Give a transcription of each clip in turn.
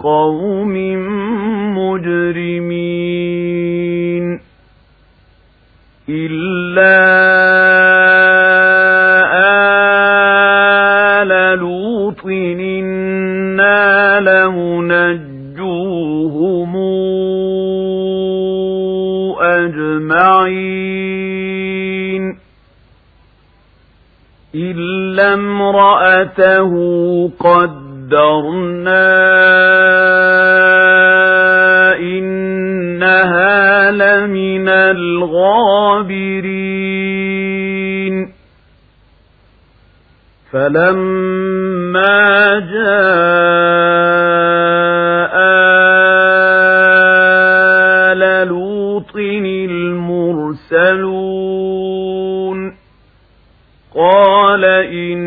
قوم مجرمين إلا آل لوط إنا لمنجوهم أجمعين إلا امرأته قدرنا إنها لمن الغابرين فلما جاء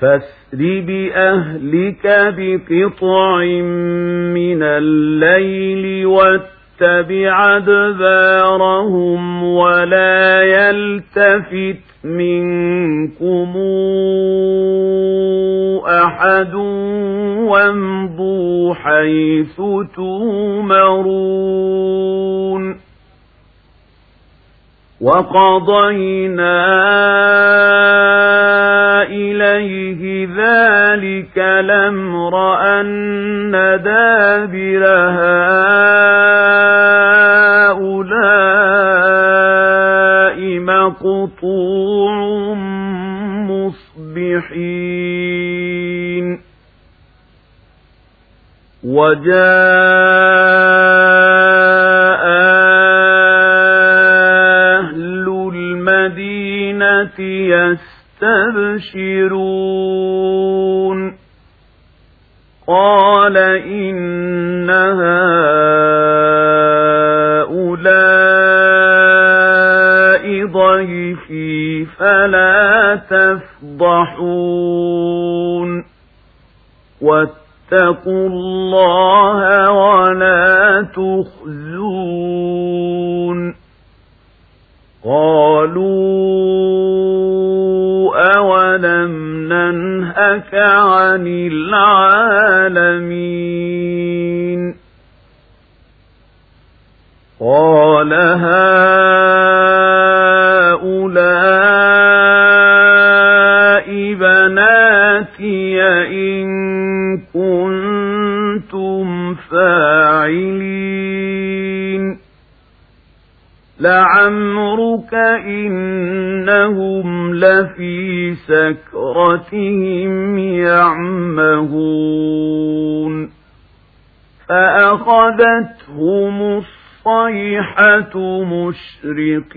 فاسر بأهلك بقطع من الليل واتبع أدبارهم ولا يلتفت منكم أحد وامضوا حيث تومرون وقضينا إليه ذلك الأمر أن دابر هؤلاء مقطوع مصبحين. وجاء يستبشرون قال إن هؤلاء ضيفي فلا تفضحون واتقوا الله ولا تخزون قالوا أولم ننهك عن العالمين قال هؤلاء لعمرك إنهم لفي سكرتهم يعمهون. فأخذتهم الصيحة مشرقين.